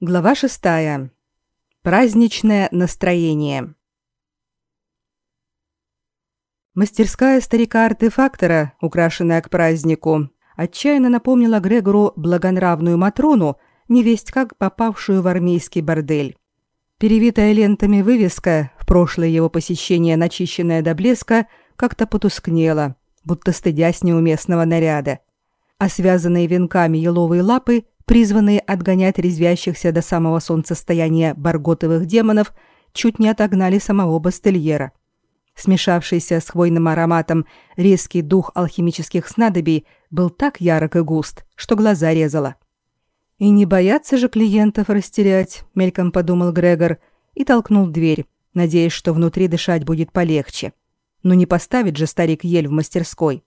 Глава шестая. Праздничное настроение. Мастерская старика-артефактора, украшенная к празднику, отчаянно напомнила Грегору благонравную Матрону, невесть как попавшую в армейский бордель. Перевитая лентами вывеска, в прошлое его посещение начищенная до блеска, как-то потускнела, будто стыдясь неуместного наряда. А связанные венками еловые лапы призванные отгонять резвящихся до самого солнцестояния барготовых демонов, чуть не отогнали самого Бастельера. Смешавшийся с хвойным ароматом резкий дух алхимических снадобий был так ярок и густ, что глаза резало. «И не бояться же клиентов растерять», — мельком подумал Грегор и толкнул дверь, надеясь, что внутри дышать будет полегче. Но не поставит же старик ель в мастерской.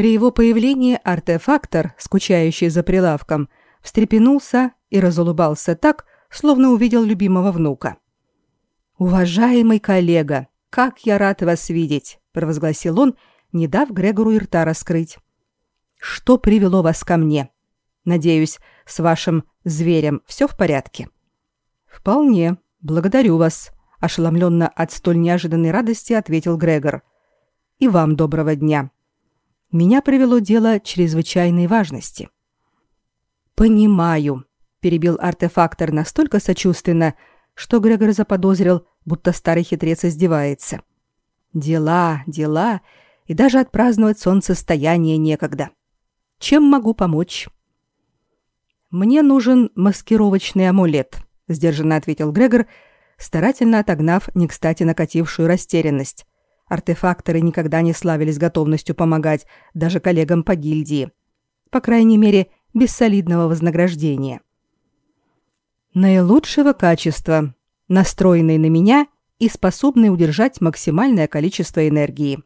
При его появлении артефактор, скучающий за прилавком, встрепенулся и разулыбался так, словно увидел любимого внука. «Уважаемый коллега, как я рад вас видеть!» – провозгласил он, не дав Грегору и рта раскрыть. «Что привело вас ко мне? Надеюсь, с вашим зверем все в порядке?» «Вполне. Благодарю вас», – ошеломленно от столь неожиданной радости ответил Грегор. «И вам доброго дня меня привело дело чрезвычайной важности. «Понимаю», — перебил артефактор настолько сочувственно, что Грегор заподозрил, будто старый хитрец издевается. «Дела, дела, и даже отпраздновать солнцестояние некогда. Чем могу помочь?» «Мне нужен маскировочный амулет», — сдержанно ответил Грегор, старательно отогнав не кстати накатившую растерянность. Артефакторы никогда не славились готовностью помогать даже коллегам по гильдии. По крайней мере, без солидного вознаграждения. Наилучшего качества, настроенный на меня и способный удержать максимальное количество энергии.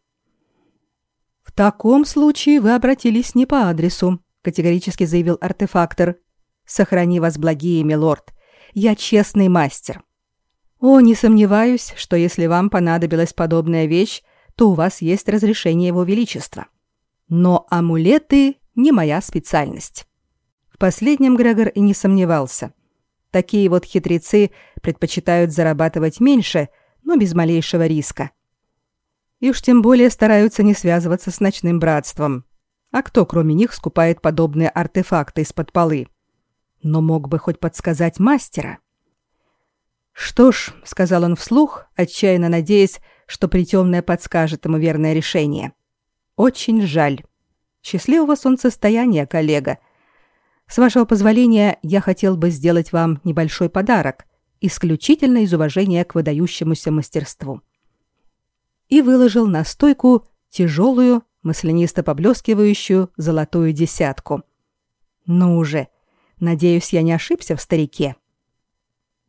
В таком случае вы обратились не по адресу, категорически заявил артефактор. Сохрани вас благие, милорд. Я честный мастер. О, не сомневаюсь, что если вам понадобилась подобная вещь, то у вас есть разрешение его величества. Но амулеты не моя специальность. В последнем Грегор и не сомневался. Такие вот хитрецы предпочитают зарабатывать меньше, но без малейшего риска. И уж тем более стараются не связываться с ночным братством. А кто, кроме них, скупает подобные артефакты из-под полы? Но мог бы хоть подсказать мастера. «Что ж», — сказал он вслух, отчаянно надеясь, что притемное подскажет ему верное решение. «Очень жаль. Счастливого солнцестояния, коллега. С вашего позволения, я хотел бы сделать вам небольшой подарок, исключительно из уважения к выдающемуся мастерству». И выложил на стойку тяжелую, маслянисто поблескивающую золотую десятку. «Ну уже, надеюсь, я не ошибся в старике».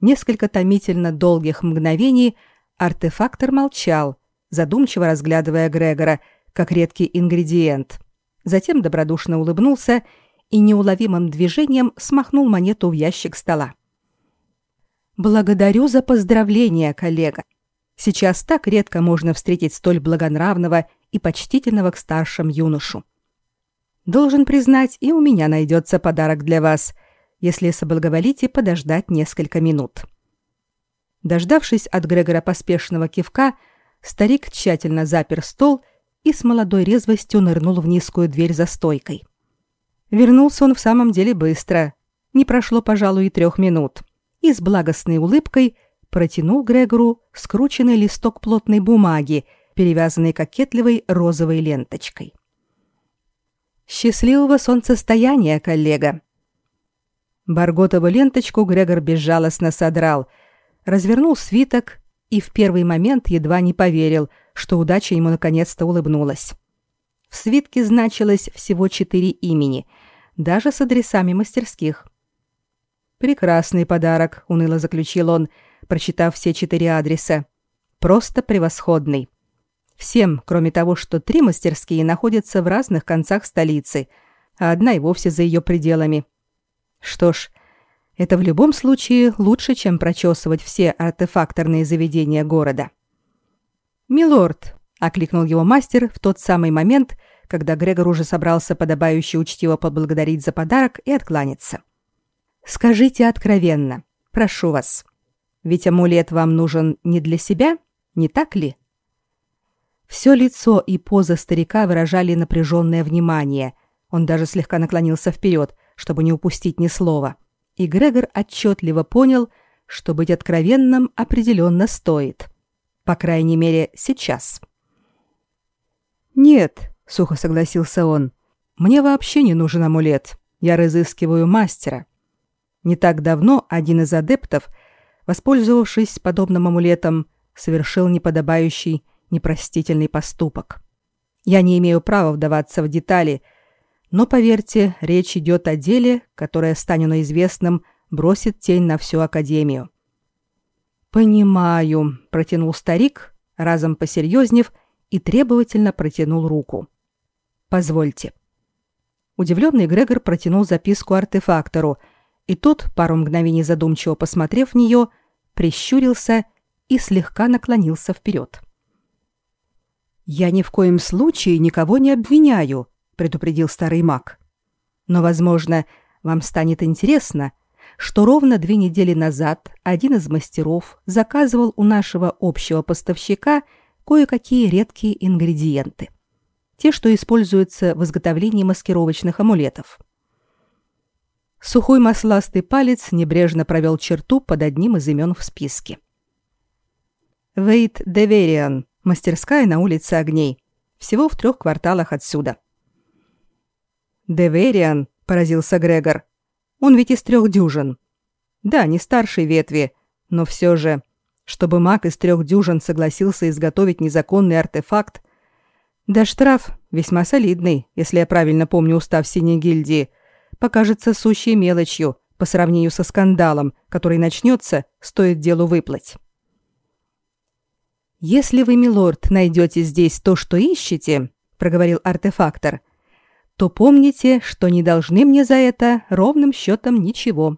Несколько томительно долгих мгновений артефактор молчал, задумчиво разглядывая Грегора, как редкий ингредиент. Затем добродушно улыбнулся и неуловимым движением смахнул монету в ящик стола. «Благодарю за поздравление, коллега. Сейчас так редко можно встретить столь благонравного и почтительного к старшим юношу. Должен признать, и у меня найдется подарок для вас — если соблаговолите подождать несколько минут. Дождавшись от Грегора поспешного кивка, старик тщательно запер стол и с молодой резвостью нырнул в низкую дверь за стойкой. Вернулся он в самом деле быстро. Не прошло, пожалуй, и трех минут. И с благостной улыбкой протянул Грегору скрученный листок плотной бумаги, перевязанный кокетливой розовой ленточкой. «Счастливого солнцестояния, коллега!» Барготову ленточку Грегор безжалостно содрал, развернул свиток и в первый момент едва не поверил, что удача ему наконец-то улыбнулась. В свитке значилось всего четыре имени, даже с адресами мастерских. «Прекрасный подарок», — уныло заключил он, прочитав все четыре адреса. «Просто превосходный. Всем, кроме того, что три мастерские находятся в разных концах столицы, а одна и вовсе за ее пределами. Что ж, это в любом случае лучше, чем прочесывать все артефакторные заведения города. «Милорд», — окликнул его мастер в тот самый момент, когда Грегор уже собрался подобающе учтиво поблагодарить за подарок и откланяться. Скажите откровенно, прошу вас. Ведь амулет вам нужен не для себя, не так ли? Все лицо и поза старика выражали напряженное внимание. Он даже слегка наклонился вперед, чтобы не упустить ни слова. И Грегор отчетливо понял, что быть откровенным определенно стоит. По крайней мере, сейчас. «Нет», — сухо согласился он, — «мне вообще не нужен амулет. Я разыскиваю мастера». Не так давно один из адептов, воспользовавшись подобным амулетом, совершил неподобающий, непростительный поступок. Я не имею права вдаваться в детали, но, поверьте, речь идет о деле, которое, станет известным, бросит тень на всю Академию. «Понимаю», — протянул старик, разом посерьезнев, и требовательно протянул руку. «Позвольте». Удивленный Грегор протянул записку артефактору, и тот, пару мгновений задумчиво посмотрев в нее, прищурился и слегка наклонился вперед. «Я ни в коем случае никого не обвиняю», — предупредил старый маг. «Но, возможно, вам станет интересно, что ровно две недели назад один из мастеров заказывал у нашего общего поставщика кое-какие редкие ингредиенты. Те, что используются в изготовлении маскировочных амулетов. Сухой масластый палец небрежно провел черту под одним из имен в списке. Вейт Девериан, Мастерская на улице Огней. Всего в трех кварталах отсюда. Девериан, поразился Грегор. Он ведь из трех дюжин. Да, не старшей ветви, но все же, чтобы маг из трех дюжин согласился изготовить незаконный артефакт, да штраф, весьма солидный, если я правильно помню устав Синей гильдии, покажется сущей мелочью по сравнению со скандалом, который начнется, стоит делу выплыть. «Если вы, милорд, найдете здесь то, что ищете», — проговорил артефактор, «то помните, что не должны мне за это ровным счетом ничего.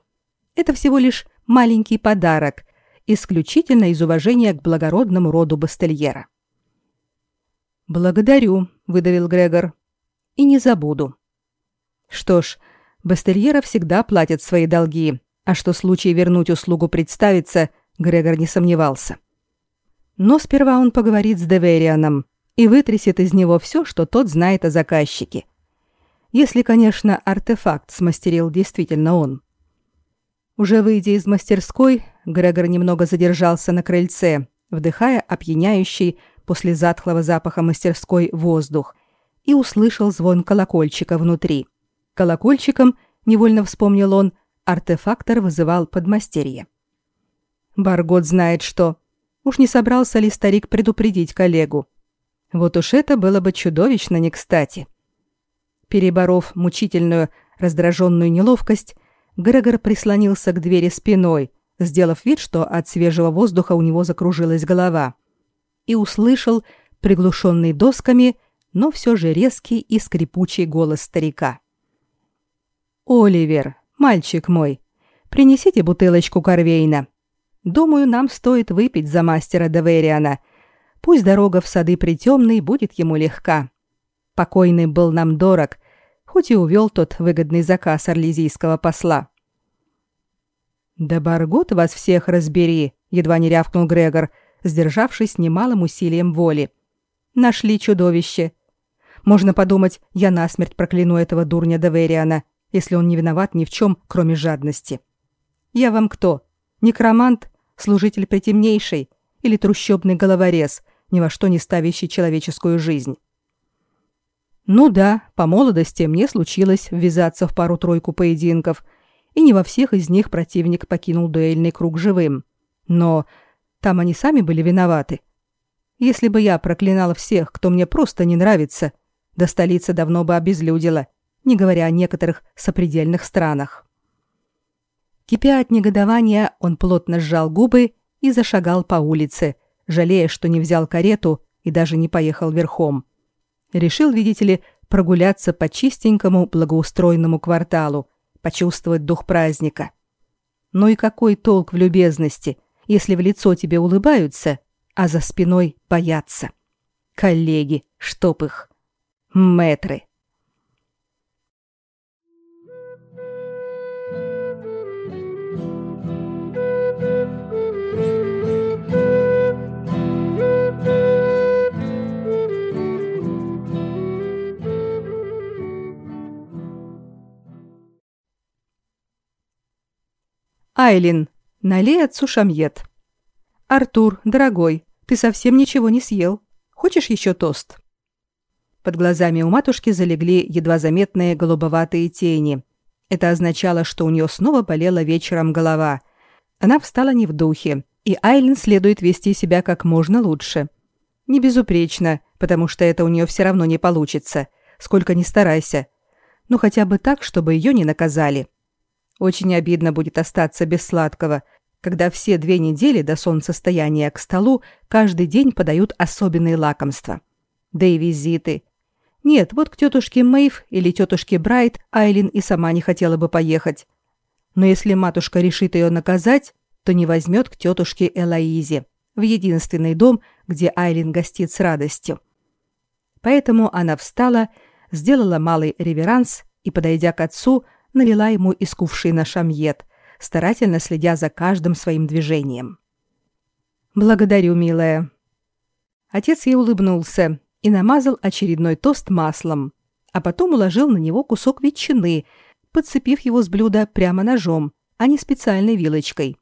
Это всего лишь маленький подарок, исключительно из уважения к благородному роду Бастельера». «Благодарю», — выдавил Грегор. «И не забуду». Что ж, Бастельера всегда платят свои долги, а что случай вернуть услугу представится, Грегор не сомневался. Но сперва он поговорит с Деверианом и вытрясет из него все, что тот знает о заказчике. Если, конечно, артефакт смастерил действительно он. Уже выйдя из мастерской, Грегор немного задержался на крыльце, вдыхая опьяняющий после затхлого запаха мастерской воздух, и услышал звон колокольчика внутри. Колокольчиком, невольно вспомнил он, артефактор вызывал подмастерье. Баргот знает что. Уж не собрался ли старик предупредить коллегу? Вот уж это было бы чудовищно не кстати. Переборов мучительную, раздраженную неловкость, Грегор прислонился к двери спиной, сделав вид, что от свежего воздуха у него закружилась голова, и услышал приглушенный досками, но все же резкий и скрипучий голос старика. «Оливер, мальчик мой, принесите бутылочку корвейна. Думаю, нам стоит выпить за мастера Девериана. Пусть дорога в сады притемной будет ему легка. Покойный был нам дорог, хоть и увел тот выгодный заказ орлезийского посла. «Да Баргот вас всех разбери!» — едва не рявкнул Грегор, сдержавшись немалым усилием воли. «Нашли чудовище. Можно подумать, я насмерть прокляну этого дурня Девериана, если он не виноват ни в чем, кроме жадности. Я вам кто? Некромант? служитель притемнейший или трущобный головорез, ни во что не ставящий человеческую жизнь. Ну да, по молодости мне случилось ввязаться в пару-тройку поединков, и не во всех из них противник покинул дуэльный круг живым. Но там они сами были виноваты. Если бы я проклинала всех, кто мне просто не нравится, до столицы давно бы обезлюдила, не говоря о некоторых сопредельных странах. Кипя от негодования, он плотно сжал губы и зашагал по улице, жалея, что не взял карету и даже не поехал верхом. Решил, видите ли, прогуляться по чистенькому благоустроенному кварталу, почувствовать дух праздника. Ну и какой толк в любезности, если в лицо тебе улыбаются, а за спиной боятся? Коллеги, чтоб их. Мэтры. Айлин, налей отцу шамьет. Артур, дорогой, ты совсем ничего не съел. Хочешь еще тост? Под глазами у матушки залегли едва заметные голубоватые тени. Это означало, что у нее снова болела вечером голова. Она встала не в духе, и Айлин следует вести себя как можно лучше. Не безупречно, потому что это у нее все равно не получится, сколько ни старайся. Ну хотя бы так, чтобы ее не наказали. Очень обидно будет остаться без сладкого, когда все две недели до солнцестояния к столу каждый день подают особенные лакомства. Да и визиты. Нет, вот к тетушке Мэйв или тетушке Брайт Айлин и сама не хотела бы поехать. Но если матушка решит ее наказать, то не возьмет к тетушке Элоизе в единственный дом, где Айлин гостит с радостью. Поэтому она встала, сделала малый реверанс и, подойдя к отцу, налила ему из кувшина шамьет, старательно следя за каждым своим движением. «Благодарю, милая». Отец ей улыбнулся и намазал очередной тост маслом, а потом уложил на него кусок ветчины, подцепив его с блюда прямо ножом, а не специальной вилочкой.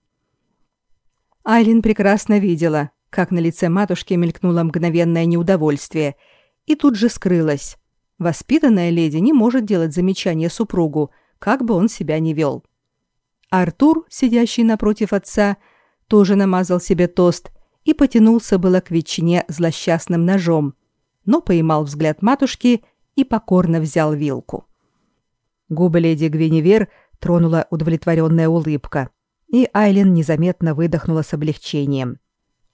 Айлин прекрасно видела, как на лице матушки мелькнуло мгновенное неудовольствие, и тут же скрылось. Воспитанная леди не может делать замечания супругу, как бы он себя ни вел. Артур, сидящий напротив отца, тоже намазал себе тост и потянулся было к ветчине злосчастным ножом, но поймал взгляд матушки и покорно взял вилку. Губы леди Гвиневер тронула удовлетворенная улыбка и Айлин незаметно выдохнула с облегчением.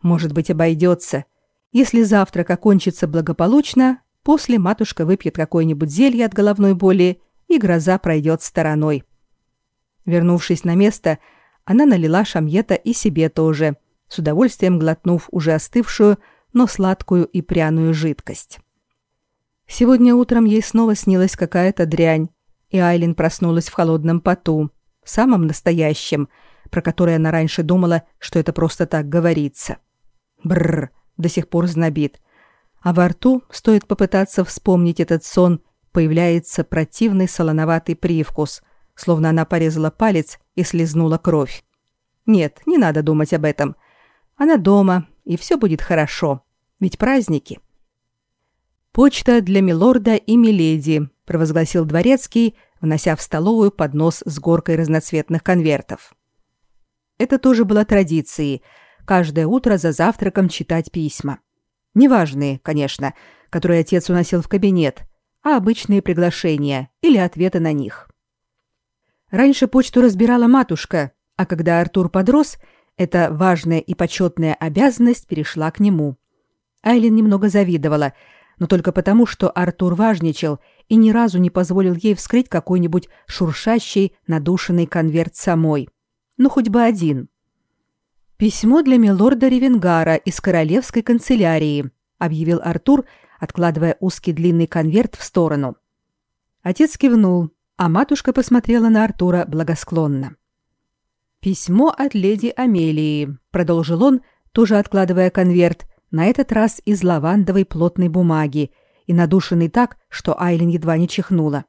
Может быть, обойдется. Если завтрак окончится благополучно, после матушка выпьет какое-нибудь зелье от головной боли, и гроза пройдет стороной. Вернувшись на место, она налила шамьета и себе тоже, с удовольствием глотнув уже остывшую, но сладкую и пряную жидкость. Сегодня утром ей снова снилась какая-то дрянь, и Айлин проснулась в холодном поту, самом настоящем, про который она раньше думала, что это просто так говорится. Бррр, до сих пор знобит. А во рту, стоит попытаться вспомнить этот сон, появляется противный солоноватый привкус, словно она порезала палец и слезнула кровь. Нет, не надо думать об этом. Она дома, и все будет хорошо. Ведь праздники. «Почта для милорда и миледи», — провозгласил дворецкий, внося в столовую поднос с горкой разноцветных конвертов. Это тоже было традицией – каждое утро за завтраком читать письма. Неважные, конечно, которые отец уносил в кабинет, а обычные приглашения или ответы на них. Раньше почту разбирала матушка, а когда Артур подрос, эта важная и почетная обязанность перешла к нему. Айлин немного завидовала, но только потому, что Артур важничал и ни разу не позволил ей вскрыть какой-нибудь шуршащий, надушенный конверт самой – ну хоть бы один. Письмо для милорда Ревенгара из королевской канцелярии, объявил Артур, откладывая узкий длинный конверт в сторону. Отец кивнул, а матушка посмотрела на Артура благосклонно. Письмо от леди Амелии, продолжил он, тоже откладывая конверт, на этот раз из лавандовой плотной бумаги и надушенный так, что Айлин едва не чихнула.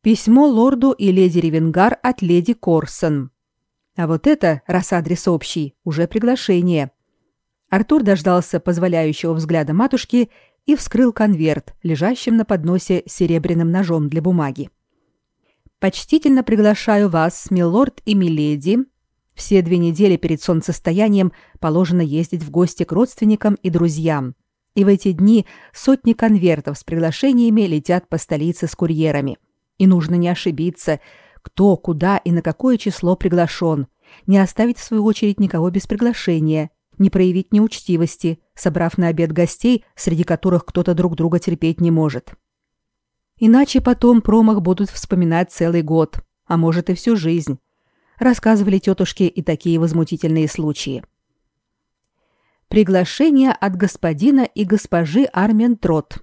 Письмо лорду и леди Ревенгар от леди Корсон. А вот это, раз адрес общий, уже приглашение. Артур дождался позволяющего взгляда матушки и вскрыл конверт, лежащим на подносе серебряным ножом для бумаги. Почтительно приглашаю вас, милорд и миледи. Все две недели перед солнцестоянием положено ездить в гости к родственникам и друзьям. И в эти дни сотни конвертов с приглашениями летят по столице с курьерами. И нужно не ошибиться, кто, куда и на какое число приглашен, не оставить в свою очередь никого без приглашения, не проявить неучтивости, собрав на обед гостей, среди которых кто-то друг друга терпеть не может. Иначе потом промах будут вспоминать целый год, а может и всю жизнь. Рассказывали тетушки и такие возмутительные случаи. Приглашение от господина и госпожи Арментрот.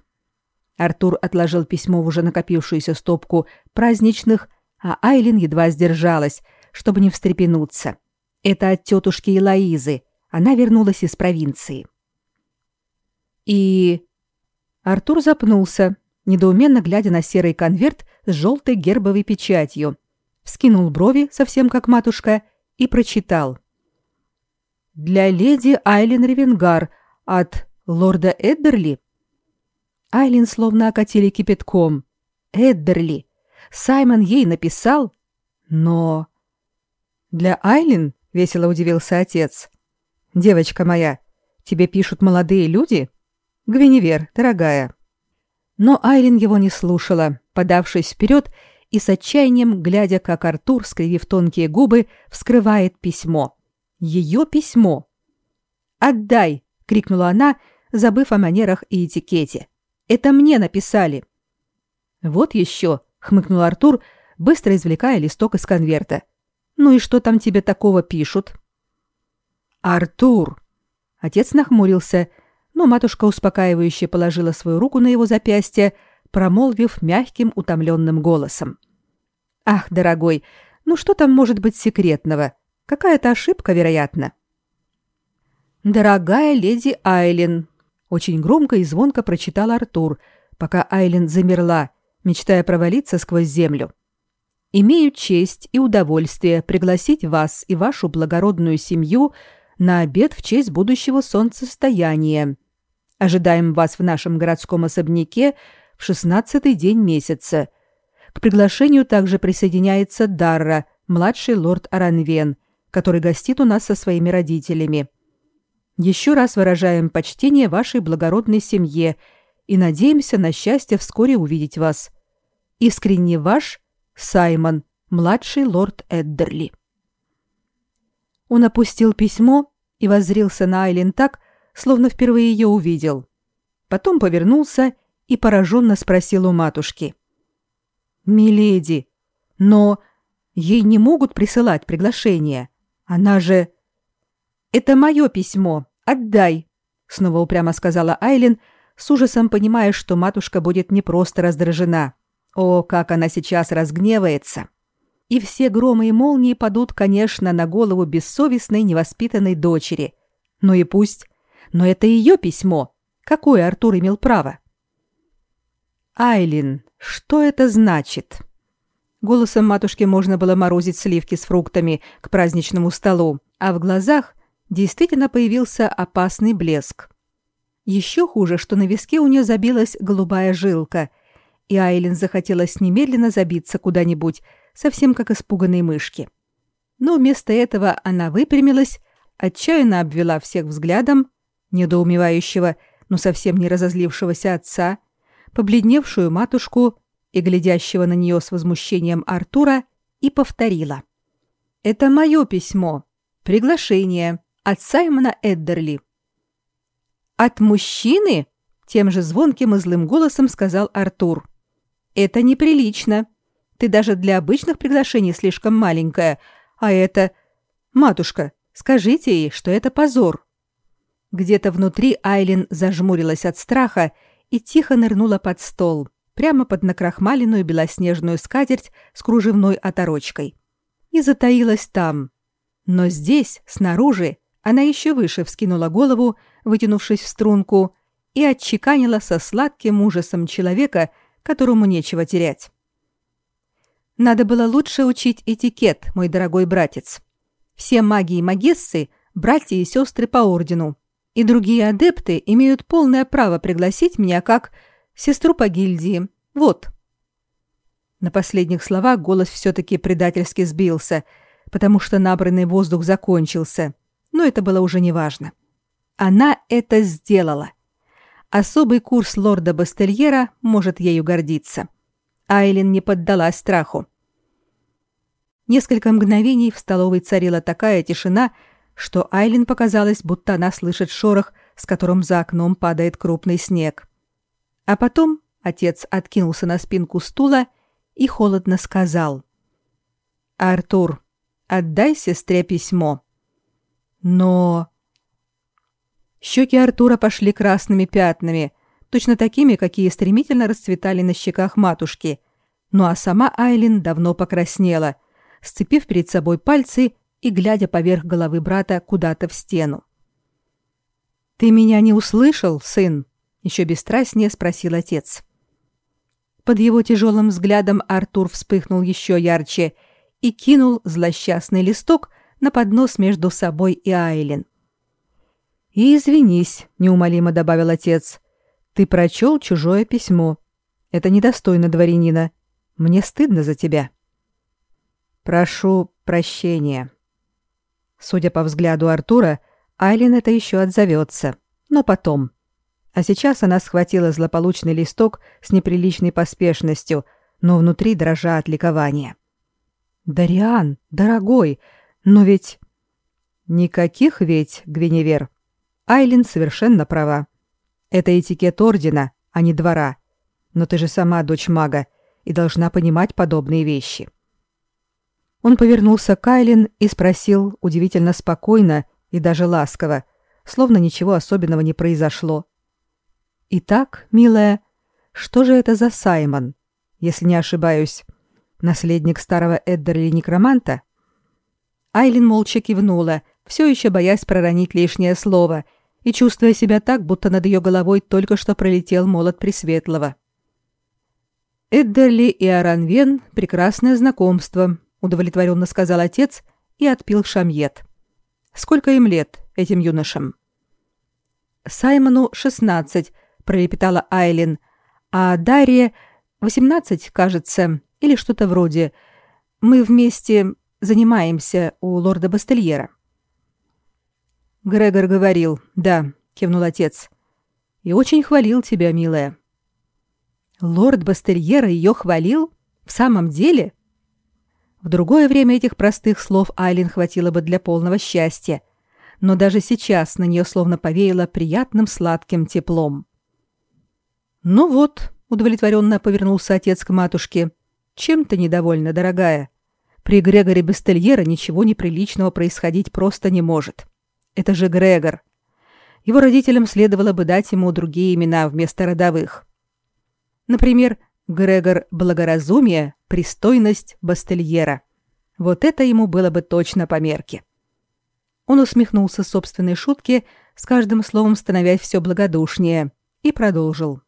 Артур отложил письмо в уже накопившуюся стопку праздничных а Айлин едва сдержалась, чтобы не встрепенуться. Это от тетушки Элоизы. Она вернулась из провинции. И... Артур запнулся, недоуменно глядя на серый конверт с желтой гербовой печатью. Вскинул брови, совсем как матушка, и прочитал. «Для леди Айлин Ревенгар от лорда Эддерли». Айлин словно окатили кипятком. «Эддерли! Саймон ей написал? Но...» «Для Айлин?» — весело удивился отец. «Девочка моя, тебе пишут молодые люди?» «Гвиневер, дорогая». Но Айлин его не слушала, подавшись вперед и с отчаянием, глядя, как Артур, скривив тонкие губы, вскрывает письмо. Ее письмо. «Отдай!» — крикнула она, забыв о манерах и этикете. «Это мне написали!» «Вот еще!» — хмыкнул Артур, быстро извлекая листок из конверта. «Ну и что там тебе такого пишут?» «Артур!» Отец нахмурился, но матушка успокаивающе положила свою руку на его запястье, промолвив мягким утомленным голосом. «Ах, дорогой, ну что там может быть секретного? Какая-то ошибка, вероятно». «Дорогая леди Айлин», — очень громко и звонко прочитал Артур, пока Айлин замерла, мечтая провалиться сквозь землю. «Имею честь и удовольствие пригласить вас и вашу благородную семью на обед в честь будущего солнцестояния. Ожидаем вас в нашем городском особняке в шестнадцатый день месяца. К приглашению также присоединяется Дарра, младший лорд Аранвен, который гостит у нас со своими родителями. Еще раз выражаем почтение вашей благородной семье и надеемся на счастье вскоре увидеть вас. Искренне ваш Саймон, младший лорд Эддерли. Он опустил письмо и воззрился на Айлин так, словно впервые ее увидел. Потом повернулся и пораженно спросил у матушки. «Миледи, но ей не могут присылать приглашение. Она же...» «Это мое письмо. Отдай», — снова упрямо сказала Айлин, с ужасом понимая, что матушка будет не просто раздражена. О, как она сейчас разгневается! И все громы и молнии падут, конечно, на голову бессовестной невоспитанной дочери. Ну и пусть. Но это ее письмо. Какое Артур имел право? Айлин, что это значит? Голосом матушки можно было морозить сливки с фруктами к праздничному столу, а в глазах действительно появился опасный блеск. Еще хуже, что на виске у нее забилась голубая жилка, и Айлин захотелось немедленно забиться куда-нибудь, совсем как испуганной мышки. Но вместо этого она выпрямилась, отчаянно обвела всех взглядом, недоумевающего, но совсем не разозлившегося отца, побледневшую матушку и глядящего на нее с возмущением Артура, и повторила. «Это мое письмо. Приглашение от Саймона Эддерли». «От мужчины?» — тем же звонким и злым голосом сказал Артур. «Это неприлично. Ты даже для обычных приглашений слишком маленькая, а это... Матушка, скажите ей, что это позор». Где-то внутри Айлин зажмурилась от страха и тихо нырнула под стол, прямо под накрахмаленную белоснежную скатерть с кружевной оторочкой. И затаилась там. Но здесь, снаружи, она еще выше вскинула голову, вытянувшись в струнку, и отчеканила со сладким ужасом человека, которому нечего терять. Надо было лучше учить этикет, мой дорогой братец. Все маги и магессы – братья и сестры по ордену, и другие адепты имеют полное право пригласить меня как сестру по гильдии. Вот». На последних словах голос все-таки предательски сбился, потому что набранный воздух закончился, но это было уже неважно. Она это сделала. Особый курс лорда Бастельера может ею гордиться. Айлин не поддалась страху. Несколько мгновений в столовой царила такая тишина, что Айлин показалось, будто она слышит шорох, с которым за окном падает крупный снег. А потом отец откинулся на спинку стула и холодно сказал. «Артур, отдай сестре письмо». «Но...» Щеки Артура пошли красными пятнами, точно такими, какие стремительно расцветали на щеках матушки. Ну а сама Айлин давно покраснела, сцепив перед собой пальцы и глядя поверх головы брата куда-то в стену. «Ты меня не услышал, сын?» — еще бесстрастнее спросил отец. Под его тяжелым взглядом Артур вспыхнул еще ярче и кинул злосчастный листок на поднос между собой и Айлин. «И извинись», — неумолимо добавил отец. «Ты прочел чужое письмо. Это недостойно дворянина. Мне стыдно за тебя». «Прошу прощения». Судя по взгляду Артура, Айлин это еще отзовется, но потом. А сейчас она схватила злополучный листок с неприличной поспешностью, но внутри дрожа от ликования. «Дариан, дорогой, но ведь...» «Никаких ведь, Гвиневер. Айлин совершенно права. Это этикет ордена, а не двора. Но ты же сама дочь мага и должна понимать подобные вещи». Он повернулся к Айлин и спросил удивительно спокойно и даже ласково, словно ничего особенного не произошло. «Итак, милая, что же это за Саймон? Если не ошибаюсь, наследник старого Эддерли-некроманта?» Айлин молча кивнула, все еще боясь проронить лишнее слово и чувствуя себя так, будто над ее головой только что пролетел молот Пресветлого. Эддерли и Аранвен — прекрасное знакомство, удовлетворенно сказал отец и отпил шамьет. Сколько им лет, этим юношам? Саймону шестнадцать, пролепетала Айлин, а Дарье восемнадцать, кажется, или что-то вроде. Мы вместе занимаемся у лорда Бастельера. Грегор говорил, да, кивнул отец. И очень хвалил тебя, милая. Лорд Бастельера ее хвалил? В самом деле? В другое время этих простых слов Айлин хватило бы для полного счастья, но даже сейчас на нее словно повеяло приятным сладким теплом. «Ну вот», — удовлетворенно повернулся отец к матушке, — «чем ты недовольна, дорогая? При Грегоре Бестельера ничего неприличного происходить просто не может. Это же Грегор. Его родителям следовало бы дать ему другие имена вместо родовых. Например, Грегор благоразумие, пристойность Бастельера. Вот это ему было бы точно по мерке. Он усмехнулся собственной шутке, с каждым словом становясь все благодушнее, и продолжил.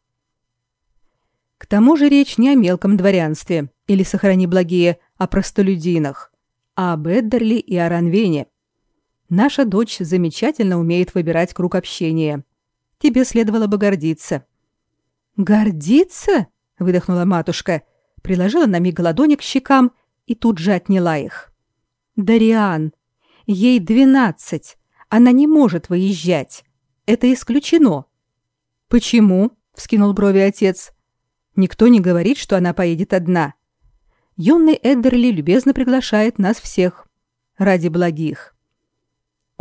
К тому же речь не о мелком дворянстве, или, сохрани благие, о простолюдинах, а об Эддерли и Аранвене. Наша дочь замечательно умеет выбирать круг общения. Тебе следовало бы гордиться. Гордиться? выдохнула матушка, приложила на миг ладони к щекам и тут же отняла их. Дариан, ей двенадцать. Она не может выезжать. Это исключено. Почему? вскинул брови отец. Никто не говорит, что она поедет одна. Юный Эддерли любезно приглашает нас всех. Ради благих.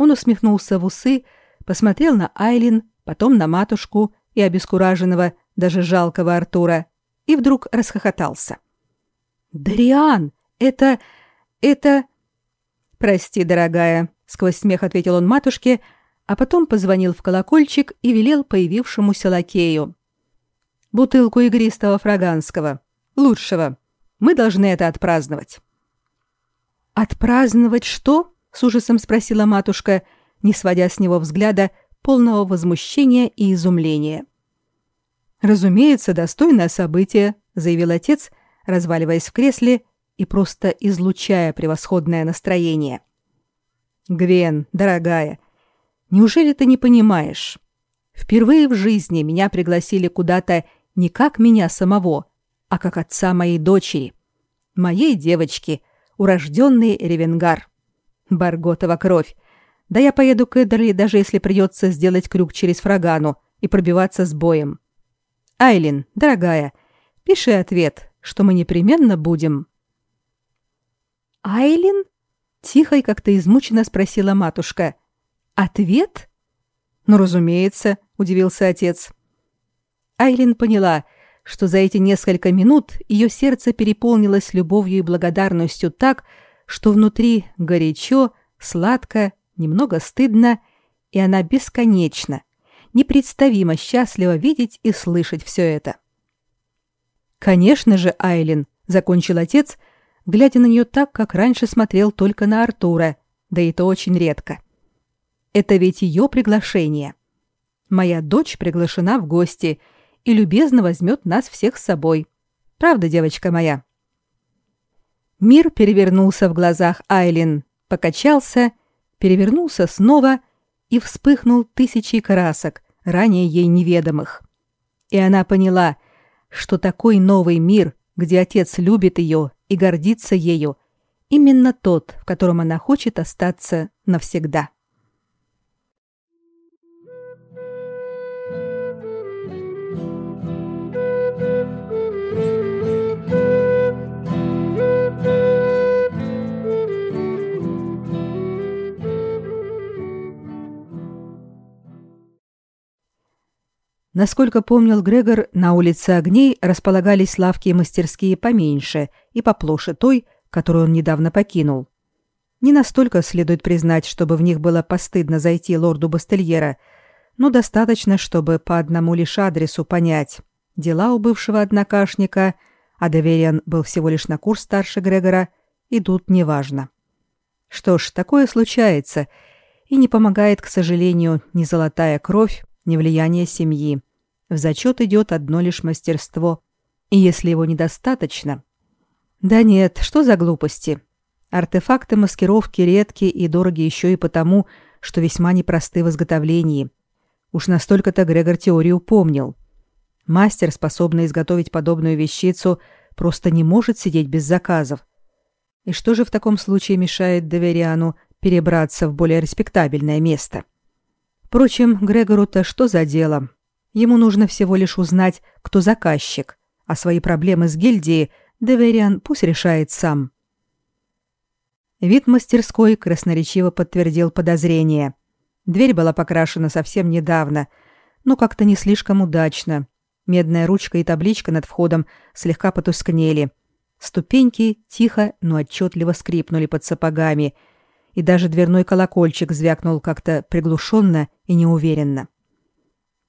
Он усмехнулся в усы, посмотрел на Айлин, потом на матушку и обескураженного, даже жалкого Артура, и вдруг расхохотался. «Дариан, это... это...» «Прости, дорогая», — сквозь смех ответил он матушке, а потом позвонил в колокольчик и велел появившемуся лакею. «Бутылку игристого фраганского. Лучшего. Мы должны это отпраздновать». «Отпраздновать что?» — с ужасом спросила матушка, не сводя с него взгляда, полного возмущения и изумления. Разумеется, достойное событие, заявил отец, разваливаясь в кресле и просто излучая превосходное настроение. Гвен, дорогая, неужели ты не понимаешь? Впервые в жизни меня пригласили куда-то не как меня самого, а как отца моей дочери, моей девочки, урожденный Ревенгар. Барготова кровь. Да я поеду к Эдерли, даже если придется сделать крюк через Фрагану и пробиваться с боем. Айлин, дорогая, пиши ответ, что мы непременно будем. Айлин? Тихо и как-то измученно спросила матушка. Ответ? Ну, разумеется, удивился отец. Айлин поняла, что за эти несколько минут ее сердце переполнилось любовью и благодарностью так, что внутри горячо, сладко, немного стыдно, и она бесконечно, непредставимо счастливо видеть и слышать все это. Конечно же, Айлин, закончил отец, глядя на нее так, как раньше смотрел только на Артура, да и то очень редко. Это ведь ее приглашение. Моя дочь приглашена в гости и любезно возьмет нас всех с собой. Правда, девочка моя? Мир перевернулся в глазах Айлин, покачался, перевернулся снова и вспыхнул тысячей красок, ранее ей неведомых. И она поняла, что такой новый мир, где отец любит ее и гордится ею, именно тот, в котором она хочет остаться навсегда. Насколько помнил Грегор, на улице Огней располагались лавки и мастерские поменьше и поплоше той, которую он недавно покинул. Не настолько следует признать, чтобы в них было постыдно зайти лорду Бастельера, но достаточно, чтобы по одному лишь адресу понять. Дела у бывшего однокашника, а Довериан был всего лишь на курс старше Грегора, идут неважно. Что ж, такое случается, и не помогает, к сожалению, ни золотая кровь, ни влияние семьи. В зачет идет одно лишь мастерство. И если его недостаточно... Да нет, что за глупости? Артефакты маскировки редки и дороги еще и потому, что весьма непросты в изготовлении. Уж настолько-то Грегор теорию помнил. Мастер, способный изготовить подобную вещицу, просто не может сидеть без заказов. И что же в таком случае мешает Довериану перебраться в более респектабельное место? Впрочем, Грегору-то что за дело? Ему нужно всего лишь узнать, кто заказчик, а свои проблемы с гильдией Девериан пусть решает сам. Вид мастерской красноречиво подтвердил подозрение. Дверь была покрашена совсем недавно, но как-то не слишком удачно. Медная ручка и табличка над входом слегка потускнели. Ступеньки тихо, но отчетливо скрипнули под сапогами — и даже дверной колокольчик звякнул как-то приглушенно и неуверенно.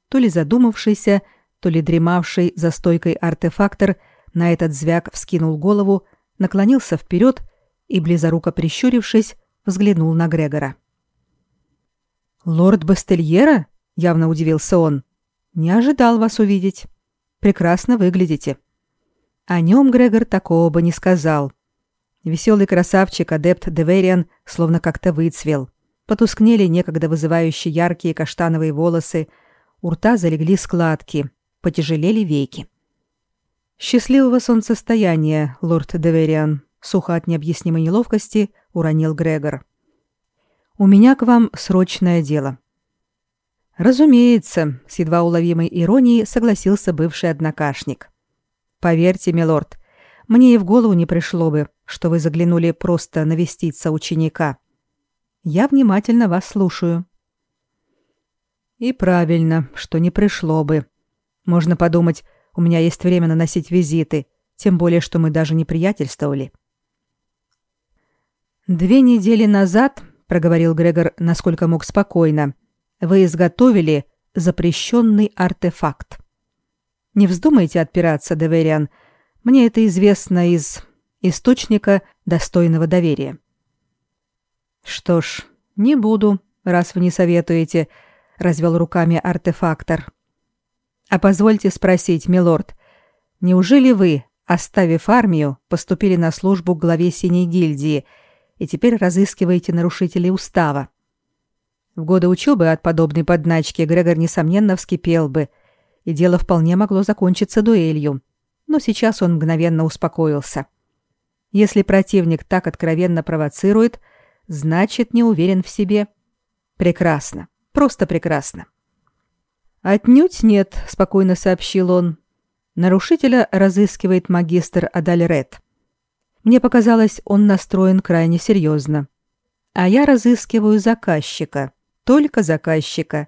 То ли задумавшийся, то ли дремавший за стойкой артефактор на этот звяк вскинул голову, наклонился вперед и, близоруко прищурившись, взглянул на Грегора. «Лорд Бастельера?» — явно удивился он. «Не ожидал вас увидеть. Прекрасно выглядите». О нем Грегор такого бы не сказал. Веселый красавчик, адепт Девериан, словно как-то выцвел. Потускнели некогда вызывающие яркие каштановые волосы, у рта залегли складки, потяжелели веки. «Счастливого солнцестояния, лорд Девериан», — сухо от необъяснимой неловкости уронил Грегор. «У меня к вам срочное дело». «Разумеется», — с едва уловимой иронией согласился бывший однокашник. «Поверьте, милорд, мне и в голову не пришло бы, что вы заглянули просто навеститься ученика. Я внимательно вас слушаю. И правильно, что не пришло бы. Можно подумать, у меня есть время наносить визиты, тем более, что мы даже не приятельствовали. Две недели назад, проговорил Грегор, насколько мог спокойно, вы изготовили запрещенный артефакт. Не вздумайте отпираться, Девериан, — мне это известно из источника достойного доверия. Что ж, не буду, раз вы не советуете, развел руками артефактор. А позвольте спросить, милорд, неужели вы, оставив армию, поступили на службу к главе Синей гильдии и теперь разыскиваете нарушителей устава? В годы учебы от подобной подначки Грегор несомненно вскипел бы, и дело вполне могло закончиться дуэлью но сейчас он мгновенно успокоился. Если противник так откровенно провоцирует, значит, не уверен в себе. Прекрасно. Просто прекрасно. Отнюдь нет, спокойно сообщил он. Нарушителя разыскивает магистр Адальред. Мне показалось, он настроен крайне серьезно. А я разыскиваю заказчика, только заказчика,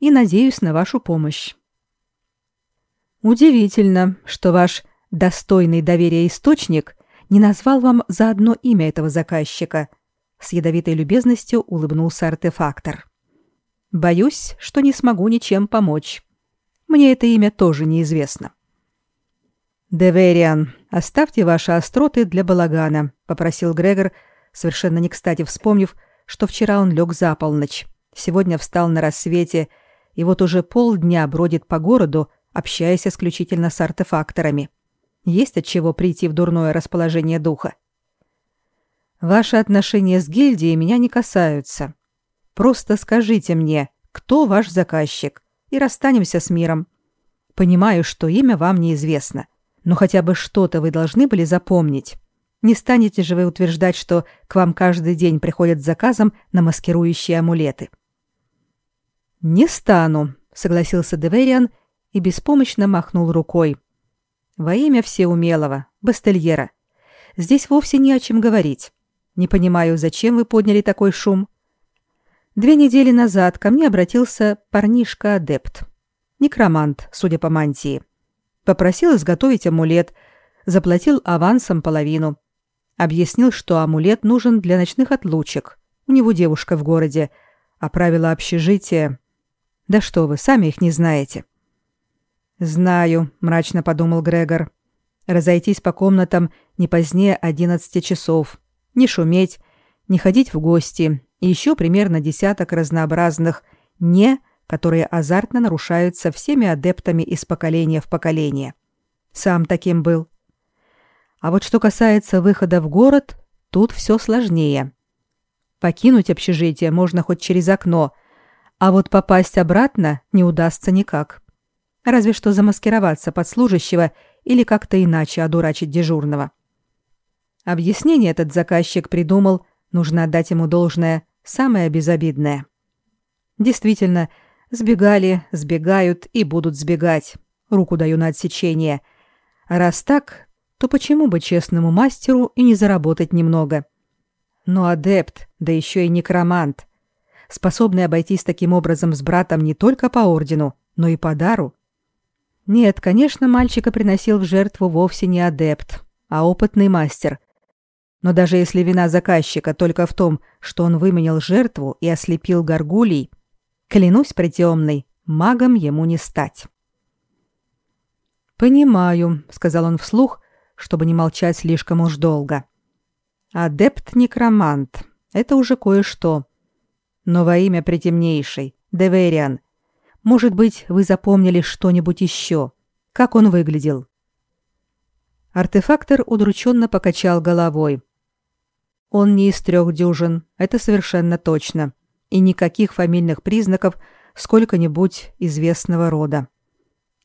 и надеюсь на вашу помощь. Удивительно, что ваш достойный доверия источник не назвал вам заодно имя этого заказчика. С ядовитой любезностью улыбнулся артефактор. Боюсь, что не смогу ничем помочь. Мне это имя тоже неизвестно. Девериан, оставьте ваши остроты для балагана, попросил Грегор, совершенно не кстати вспомнив, что вчера он лег за полночь, сегодня встал на рассвете и вот уже полдня бродит по городу, общаясь исключительно с артефакторами. Есть от чего прийти в дурное расположение духа. Ваши отношения с гильдией меня не касаются. Просто скажите мне, кто ваш заказчик, и расстанемся с миром. Понимаю, что имя вам неизвестно, но хотя бы что-то вы должны были запомнить. Не станете же вы утверждать, что к вам каждый день приходят с заказом на маскирующие амулеты. Не стану, согласился Девериан и беспомощно махнул рукой. Во имя всеумелого, Бастельера. Здесь вовсе не о чем говорить. Не понимаю, зачем вы подняли такой шум. Две недели назад ко мне обратился парнишка-адепт. Некромант, судя по мантии. Попросил изготовить амулет, заплатил авансом половину. Объяснил, что амулет нужен для ночных отлучек. У него девушка в городе, а правила общежития... Да что вы, сами их не знаете. Знаю, мрачно подумал Грегор. Разойтись по комнатам не позднее одиннадцати часов. Не шуметь, не ходить в гости и еще примерно десяток разнообразных «не», которые азартно нарушаются всеми адептами из поколения в поколение. Сам таким был. А вот что касается выхода в город, тут все сложнее. Покинуть общежитие можно хоть через окно, а вот попасть обратно не удастся никак. Разве что замаскироваться под служащего или как-то иначе одурачить дежурного. Объяснение этот заказчик придумал, нужно отдать ему должное, самое безобидное. Действительно, сбегали, сбегают и будут сбегать. Руку даю на отсечение. А раз так, то почему бы честному мастеру и не заработать немного? Но адепт, да еще и некромант, способный обойтись таким образом с братом не только по ордену, но и по дару. Нет, конечно, мальчика приносил в жертву вовсе не адепт, а опытный мастер. Но даже если вина заказчика только в том, что он выменял жертву и ослепил горгулей, клянусь притемной, магом ему не стать. «Понимаю», — сказал он вслух, чтобы не молчать слишком уж долго. Адепт-некромант — это уже кое-что. Но во имя притемнейшей, Девериан, может быть, вы запомнили что-нибудь еще? Как он выглядел?» Артефактор удрученно покачал головой. «Он не из трех дюжин, это совершенно точно, и никаких фамильных признаков сколько-нибудь известного рода.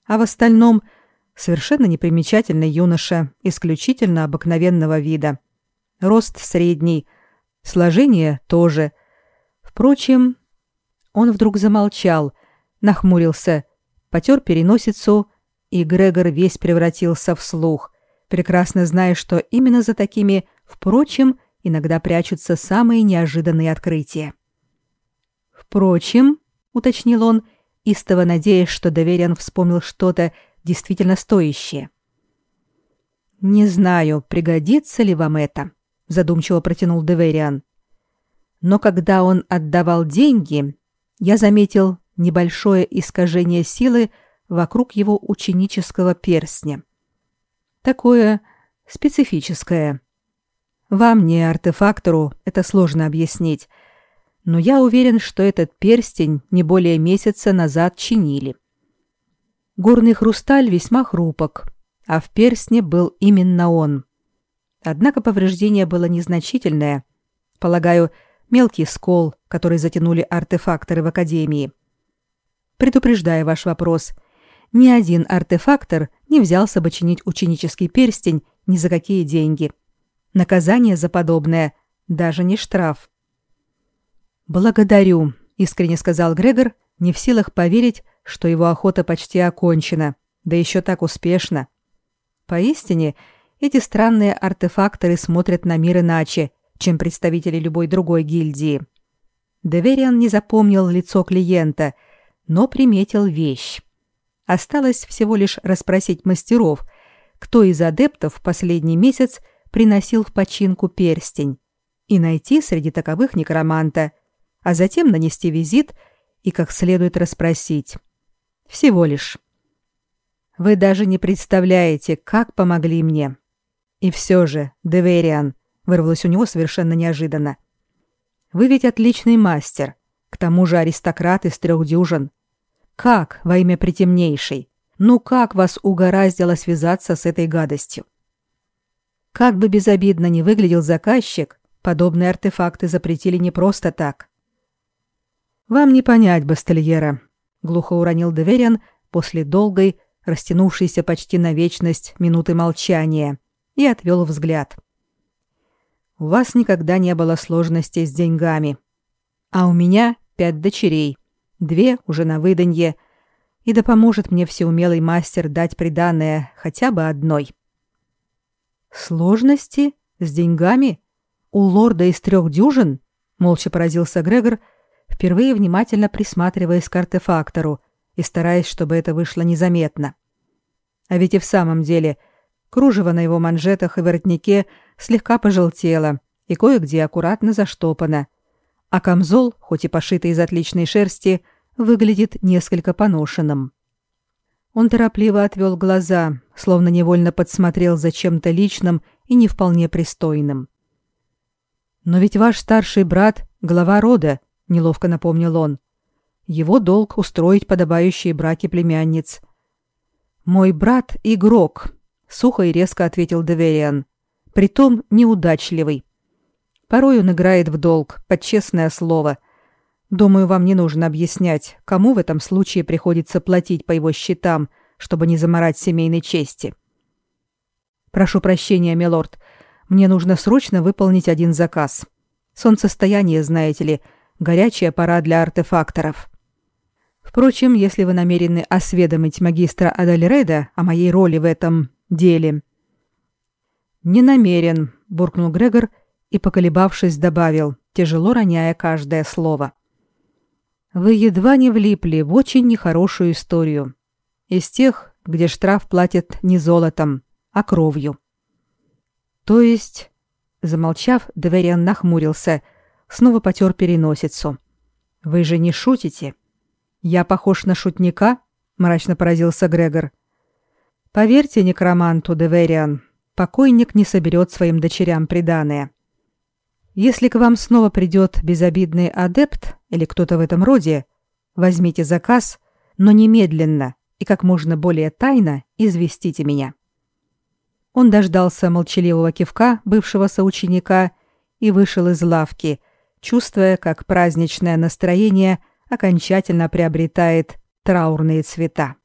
А в остальном — Совершенно непримечательный юноша, исключительно обыкновенного вида. Рост средний, сложение тоже. Впрочем, он вдруг замолчал, нахмурился, потер переносицу, и Грегор весь превратился в слух, прекрасно зная, что именно за такими «впрочем» иногда прячутся самые неожиданные открытия. «Впрочем», — уточнил он, истово надеясь, что Доверян вспомнил что-то, действительно стоящее. Не знаю, пригодится ли вам это, задумчиво протянул Девериан. Но когда он отдавал деньги, я заметил небольшое искажение силы вокруг его ученического перстня. Такое специфическое. Вам, не артефактору, это сложно объяснить, но я уверен, что этот перстень не более месяца назад чинили. — Горный хрусталь весьма хрупок, а в перстне был именно он. Однако повреждение было незначительное. Полагаю, мелкий скол, который затянули артефакторы в Академии. Предупреждая ваш вопрос, ни один артефактор не взялся бы чинить ученический перстень ни за какие деньги. Наказание за подобное даже не штраф. «Благодарю», — искренне сказал Грегор, не в силах поверить, что его охота почти окончена, да еще так успешно. Поистине, эти странные артефакторы смотрят на мир иначе, чем представители любой другой гильдии. Девериан не запомнил лицо клиента, но приметил вещь. Осталось всего лишь расспросить мастеров, кто из адептов в последний месяц приносил в починку перстень, и найти среди таковых некроманта, а затем нанести визит и как следует расспросить. Всего лишь. Вы даже не представляете, как помогли мне. И все же, Девериан, вырвалось у него совершенно неожиданно. Вы ведь отличный мастер, к тому же аристократ из трех дюжин. Как во имя притемнейшей? Ну как вас угораздило связаться с этой гадостью? Как бы безобидно ни выглядел заказчик, подобные артефакты запретили не просто так. Вам не понять, Бастельера, глухо уронил Девериан после долгой, растянувшейся почти на вечность минуты молчания, и отвел взгляд. У вас никогда не было сложностей с деньгами, а у меня пять дочерей, две уже на выданье, и да поможет мне всеумелый мастер дать приданое хотя бы одной. Сложности с деньгами у лорда из трех дюжин? Молча поразился Грегор, впервые внимательно присматриваясь к артефактору и стараясь, чтобы это вышло незаметно. А ведь и в самом деле кружево на его манжетах и воротнике слегка пожелтело и кое-где аккуратно заштопано, а камзол, хоть и пошитый из отличной шерсти, выглядит несколько поношенным. Он торопливо отвел глаза, словно невольно подсмотрел за чем-то личным и не вполне пристойным. «Но ведь ваш старший брат — глава рода», — неловко напомнил он. «Его долг — устроить подобающие браки племянниц». «Мой брат — игрок», — сухо и резко ответил Девериан. «Притом неудачливый. Порой он играет в долг, под честное слово, Думаю, вам не нужно объяснять, кому в этом случае приходится платить по его счетам, чтобы не заморать семейной чести. Прошу прощения, милорд. Мне нужно срочно выполнить один заказ. Солнцестояние, знаете ли, горячая пора для артефакторов. Впрочем, если вы намерены осведомить магистра Адальреда о моей роли в этом деле... Не намерен, буркнул Грегор и, поколебавшись, добавил, тяжело роняя каждое слово. Вы едва не влипли в очень нехорошую историю. Из тех, где штраф платят не золотом, а кровью. То есть, замолчав, Девериан нахмурился, снова потер переносицу. Вы же не шутите? Я похож на шутника? мрачно поразился Грегор. Поверьте некроманту Девериан, покойник не соберет своим дочерям приданое. Если к вам снова придет безобидный адепт или кто-то в этом роде, возьмите заказ, но немедленно и как можно более тайно известите меня. Он дождался молчаливого кивка бывшего соученика и вышел из лавки, чувствуя, как праздничное настроение окончательно приобретает траурные цвета.